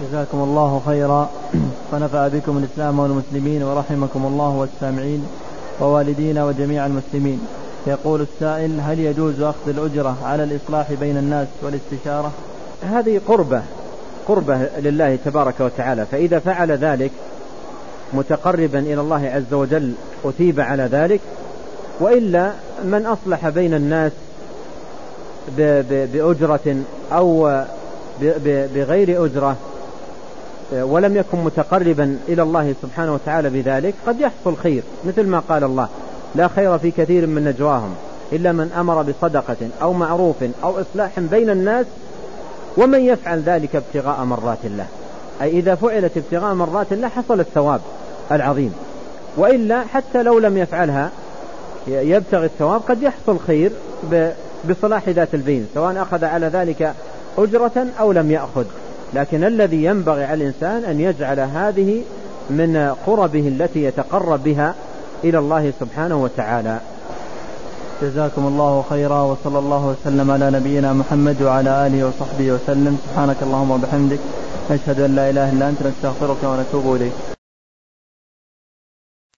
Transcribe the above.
جزاكم الله خيرا. ونفع بكم الإسلام والمسلمين ورحمكم الله والسامعين ووالدينا وجميع المسلمين. يقول السائل هل يجوز أخذ الأجرة على الإصلاح بين الناس والاستشارة؟ هذه قربة قربة لله تبارك وتعالى. فإذا فعل ذلك متقربا إلى الله عز وجل أثيب على ذلك. وإلا من أصلح بين الناس بأجرة أو بغير أجرة ولم يكن متقربا إلى الله سبحانه وتعالى بذلك قد يحصل خير مثل ما قال الله لا خير في كثير من نجواهم إلا من أمر بصدقة أو معروف أو إصلاح بين الناس ومن يفعل ذلك ابتغاء مرات الله. أي إذا فعلت ابتغاء مرات الله حصل الثواب العظيم. وإلا حتى لو لم يفعلها يبتغي الثواب قد يحصل خير بصلاح ذات البين سواء أخذ على ذلك أجرة أو لم يأخذ. لكن الذي ينبغي على الإنسان أن يجعل هذه من قربه التي يتقرب بها إلى الله سبحانه وتعالى. جزاكم الله خيرا وصلى الله وسلم على نبينا محمد وعلى آله وصحبه وسلم. سبحانك اللهم وبحمدك نشهد أن لا إله إلا أنت نستغفرك ونتوب إليك.